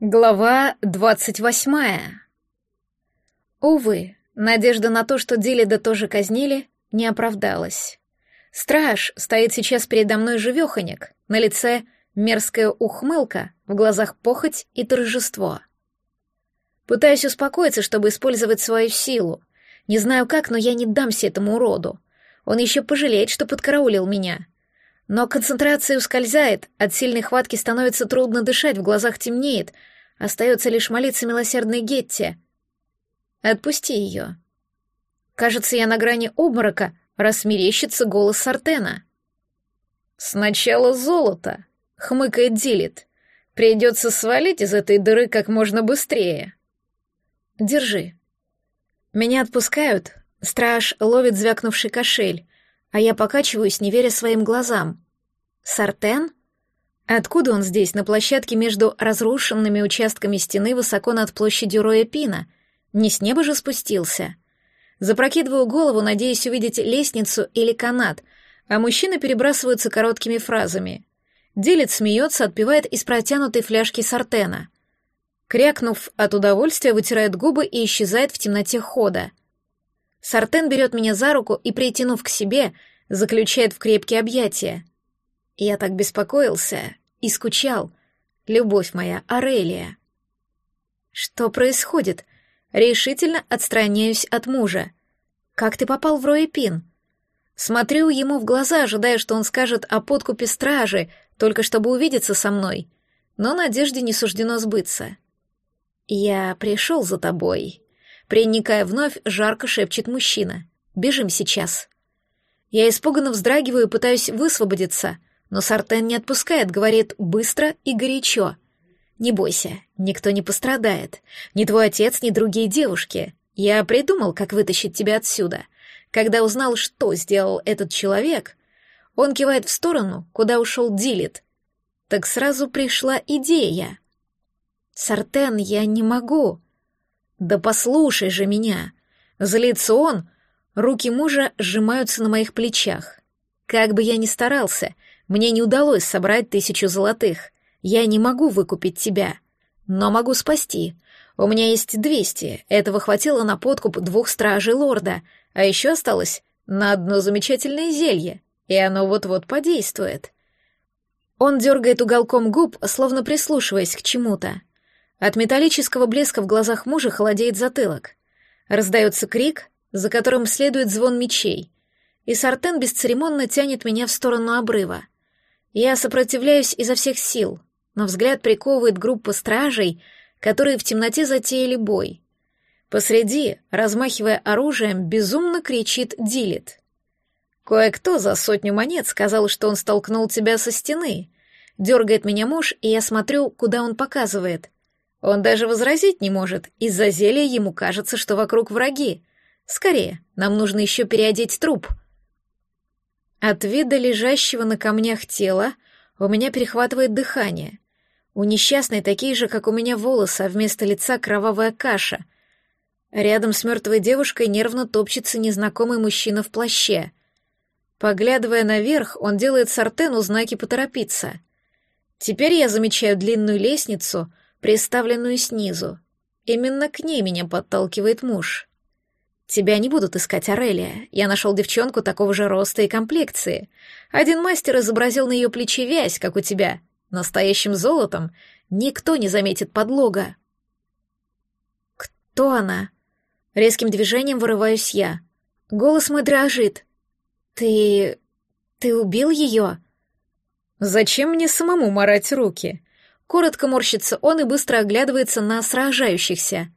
Глава двадцать восьмая. Увы, надежда на то, что Дилида тоже казнили, не оправдалась. Страж стоит сейчас передо мной живеханек, на лице мерзкая ухмылка, в глазах похоть и торжество. Пытаюсь успокоиться, чтобы использовать свою силу. Не знаю как, но я не дамся этому уроду. Он еще пожалеет, что подкараулил меня. Но концентрация ускользает, от сильной хватки становится трудно дышать, в глазах темнеет, остается лишь молиться милосердной Гетте. Отпусти ее. Кажется, я на грани обморока, раз мерещится голос Сартена. «Сначала золото», — хмыкает Дилит. «Придется свалить из этой дыры как можно быстрее». «Держи». Меня отпускают, страж ловит звякнувший кошель, а я покачиваюсь, не веря своим глазам. Сартен? Откуда он здесь, на площадке между разрушенными участками стены высоко над площадью Роя Пина? Не с неба же спустился. Запрокидываю голову, надеясь увидеть лестницу или канат, а мужчины перебрасываются короткими фразами. Делит смеется, отпивает из протянутой фляжки Сартена. Крякнув от удовольствия, вытирает губы и исчезает в темноте хода. Сартен берет меня за руку и, притянув к себе, заключает в крепкие объятия. Я так беспокоился и скучал. Любовь моя, Арелия. Что происходит? Решительно отстраняюсь от мужа. Как ты попал в Роепин? Смотрю ему в глаза, ожидая, что он скажет о подкупе стражи, только чтобы увидеться со мной. Но надежде не суждено сбыться. Я пришел за тобой. Приникая вновь, жарко шепчет мужчина. «Бежим сейчас». Я испуганно вздрагиваю и пытаюсь высвободиться, но Сартен не отпускает, говорит быстро и горячо. «Не бойся, никто не пострадает. Ни твой отец, ни другие девушки. Я придумал, как вытащить тебя отсюда. Когда узнал, что сделал этот человек...» Он кивает в сторону, куда ушел Дилит. Так сразу пришла идея. «Сартен, я не могу», «Да послушай же меня!» Злится он, руки мужа сжимаются на моих плечах. Как бы я ни старался, мне не удалось собрать тысячу золотых. Я не могу выкупить тебя, но могу спасти. У меня есть двести, этого хватило на подкуп двух стражей лорда, а еще осталось на одно замечательное зелье, и оно вот-вот подействует. Он дергает уголком губ, словно прислушиваясь к чему-то. От металлического блеска в глазах мужа холодеет затылок. Раздается крик, за которым следует звон мечей, и Сартен бесцеремонно тянет меня в сторону обрыва. Я сопротивляюсь изо всех сил, но взгляд приковывает группа стражей, которые в темноте затеяли бой. Посреди, размахивая оружием, безумно кричит Дилит. «Кое-кто за сотню монет сказал, что он столкнул тебя со стены», Дергает меня муж, и я смотрю, куда он показывает. Он даже возразить не может, из-за зелья ему кажется, что вокруг враги. Скорее, нам нужно еще переодеть труп. От вида лежащего на камнях тела у меня перехватывает дыхание. У несчастной такие же, как у меня, волосы, а вместо лица кровавая каша. Рядом с мертвой девушкой нервно топчется незнакомый мужчина в плаще. Поглядывая наверх, он делает Сартену знаки поторопиться. Теперь я замечаю длинную лестницу — приставленную снизу. Именно к ней меня подталкивает муж. Тебя не будут искать, Арелия. Я нашел девчонку такого же роста и комплекции. Один мастер изобразил на ее плече вязь, как у тебя. Настоящим золотом никто не заметит подлога. Кто она? Резким движением вырываюсь я. Голос мой дрожит. Ты... ты убил ее? Зачем мне самому марать руки? Коротко морщится он и быстро оглядывается на сражающихся.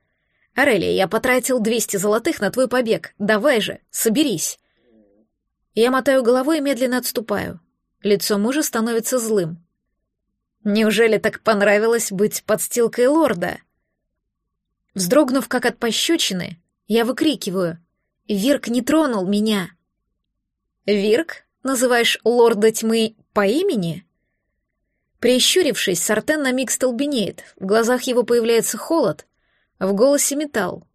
«Арелия, я потратил 200 золотых на твой побег. Давай же, соберись». Я мотаю головой и медленно отступаю. Лицо мужа становится злым. «Неужели так понравилось быть подстилкой лорда?» Вздрогнув как от пощечины, я выкрикиваю. «Вирк не тронул меня!» «Вирк? Называешь лорда тьмы по имени?» Прищурившись, Сартен на миг столбенеет, в глазах его появляется холод, в голосе металл.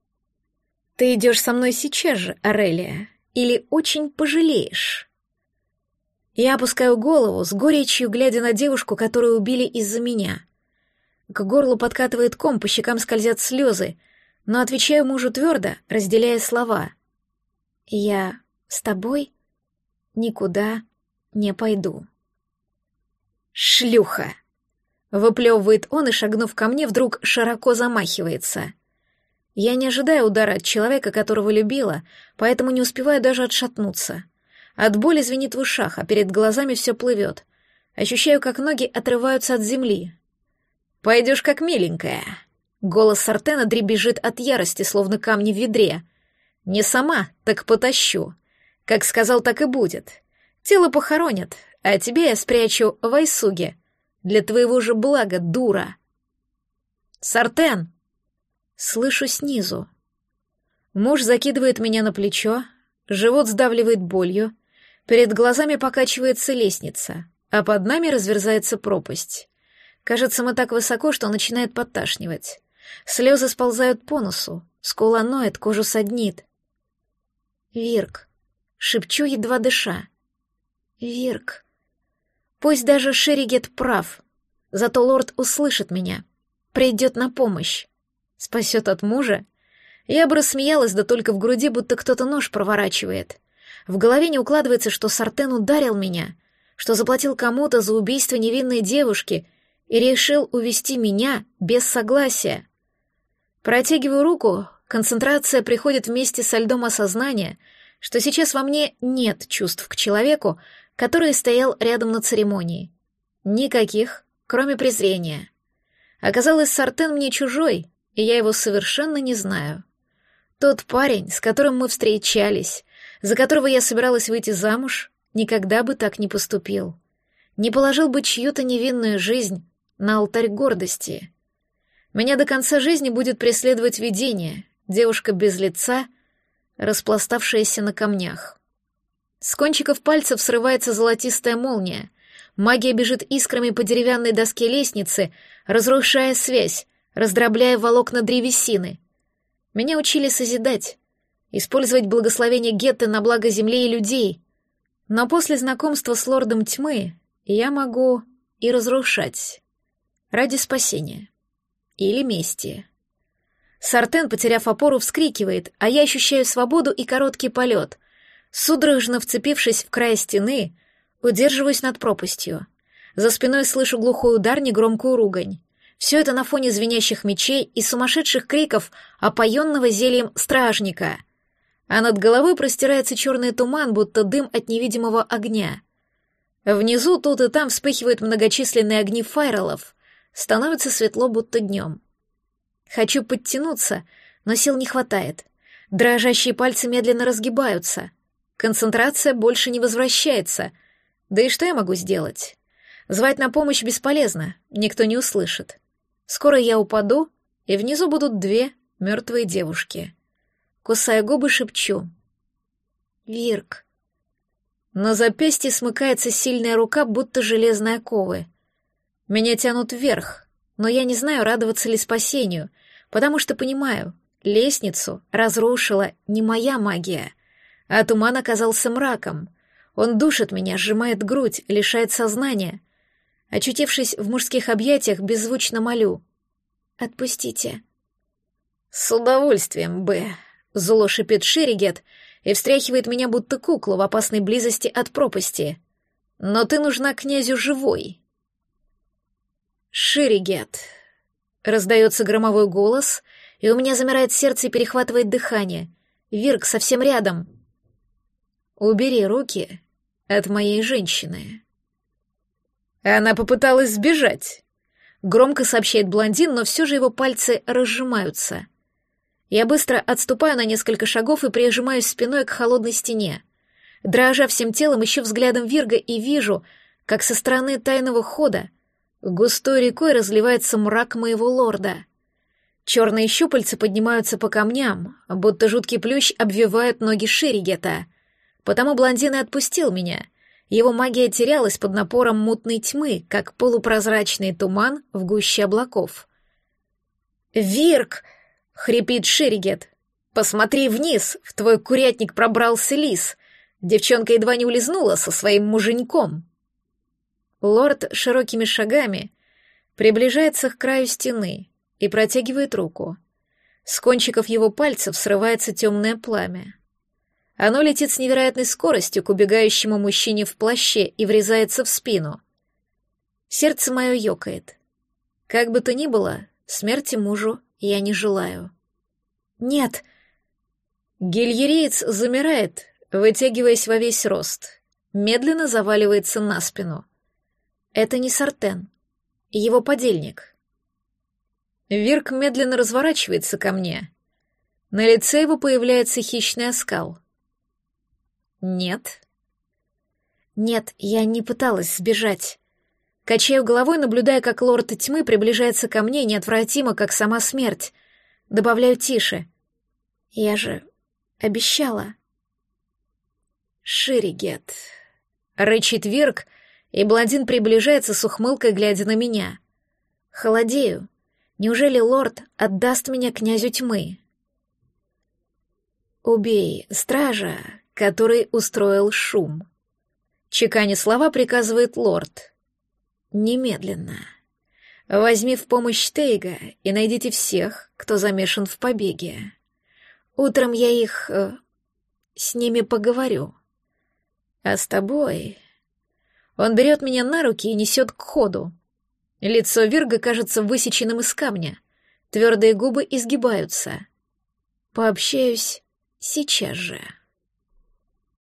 «Ты идешь со мной сейчас же, Арелия, или очень пожалеешь?» Я опускаю голову, с горечью глядя на девушку, которую убили из-за меня. К горлу подкатывает ком, по щекам скользят слезы, но отвечаю мужу твердо, разделяя слова. «Я с тобой никуда не пойду». «Шлюха!» — выплевывает он и, шагнув ко мне, вдруг широко замахивается. Я не ожидаю удара от человека, которого любила, поэтому не успеваю даже отшатнуться. От боли звенит в ушах, а перед глазами все плывет. Ощущаю, как ноги отрываются от земли. «Пойдешь как миленькая». Голос Сартена дребезжит от ярости, словно камни в ведре. «Не сама, так потащу. Как сказал, так и будет. Тело похоронят, а тебе я спрячу в Айсуге. Для твоего же блага, дура». «Сартен!» Слышу снизу. Муж закидывает меня на плечо, живот сдавливает болью, перед глазами покачивается лестница, а под нами разверзается пропасть. Кажется, мы так высоко, что начинает подташнивать. Слезы сползают по носу, скула ноет, кожу саднит. «Вирк», — шепчу, едва дыша. «Вирк». Пусть даже Шеригет прав, зато лорд услышит меня, придет на помощь. Спасет от мужа? Я бы рассмеялась, да только в груди будто кто-то нож проворачивает. В голове не укладывается, что Сартен ударил меня, что заплатил кому-то за убийство невинной девушки и решил увести меня без согласия. Протягиваю руку, концентрация приходит вместе со льдом осознания, что сейчас во мне нет чувств к человеку, который стоял рядом на церемонии. Никаких, кроме презрения. Оказалось, Сартен мне чужой, и я его совершенно не знаю. Тот парень, с которым мы встречались, за которого я собиралась выйти замуж, никогда бы так не поступил. Не положил бы чью-то невинную жизнь на алтарь гордости. Меня до конца жизни будет преследовать видение, девушка без лица, распластавшаяся на камнях. С кончиков пальцев срывается золотистая молния. Магия бежит искрами по деревянной доске лестницы, разрушая связь, раздробляя волокна древесины. Меня учили созидать, использовать благословение Гетты на благо земли и людей. Но после знакомства с лордом тьмы я могу и разрушать. Ради спасения. Или мести. Сартен, потеряв опору, вскрикивает, а я ощущаю свободу и короткий полет. Судорожно вцепившись в край стены, удерживаюсь над пропастью. За спиной слышу глухой удар, негромкую ругань. Все это на фоне звенящих мечей и сумасшедших криков опоенного зельем стражника. А над головой простирается черный туман, будто дым от невидимого огня. Внизу тут и там вспыхивают многочисленные огни файролов. Становится светло, будто днем. Хочу подтянуться, но сил не хватает. Дрожащие пальцы медленно разгибаются. Концентрация больше не возвращается. Да и что я могу сделать? Звать на помощь бесполезно, никто не услышит. Скоро я упаду, и внизу будут две мертвые девушки. Кусая губы, шепчу. «Вирк». На запястье смыкается сильная рука, будто железные ковы. Меня тянут вверх, но я не знаю, радоваться ли спасению, потому что понимаю, лестницу разрушила не моя магия, а туман оказался мраком. Он душит меня, сжимает грудь, лишает сознания, Очутившись в мужских объятиях, беззвучно молю. «Отпустите». «С удовольствием, Б», — зло шипит Шеригет и встряхивает меня будто куклу в опасной близости от пропасти. «Но ты нужна князю живой». «Шеригет», — раздается громовой голос, и у меня замирает сердце и перехватывает дыхание. Вирк совсем рядом. «Убери руки от моей женщины». Она попыталась сбежать. Громко сообщает блондин, но все же его пальцы разжимаются. Я быстро отступаю на несколько шагов и прижимаюсь спиной к холодной стене. Дрожа всем телом, ищу взглядом Вирга и вижу, как со стороны тайного хода густой рекой разливается мрак моего лорда. Черные щупальца поднимаются по камням, будто жуткий плющ обвивает ноги Шеригета. Потому блондин и отпустил меня — его магия терялась под напором мутной тьмы, как полупрозрачный туман в гуще облаков. «Вирк!» — хрипит Ширигет. «Посмотри вниз, в твой курятник пробрался лис. Девчонка едва не улизнула со своим муженьком». Лорд широкими шагами приближается к краю стены и протягивает руку. С кончиков его пальцев срывается темное пламя. Оно летит с невероятной скоростью к убегающему мужчине в плаще и врезается в спину. Сердце мое ёкает. Как бы то ни было, смерти мужу я не желаю. «Нет!» Гильериец замирает, вытягиваясь во весь рост, медленно заваливается на спину. Это не Сартен, его подельник. Вирк медленно разворачивается ко мне. На лице его появляется хищный оскал. Нет. Нет, я не пыталась сбежать. Качаю головой, наблюдая, как лорд тьмы приближается ко мне неотвратимо, как сама смерть. Добавляю тише. Я же обещала. Ширигет. Рычит Вирк, и блондин приближается с ухмылкой, глядя на меня. Холодею. Неужели лорд отдаст меня князю тьмы? Убей стража, который устроил шум. Чеканя слова приказывает лорд. Немедленно. Возьми в помощь Тейга и найдите всех, кто замешан в побеге. Утром я их... Э, с ними поговорю. А с тобой... Он берет меня на руки и несет к ходу. Лицо Вирга кажется высеченным из камня. Твердые губы изгибаются. Пообщаюсь сейчас же.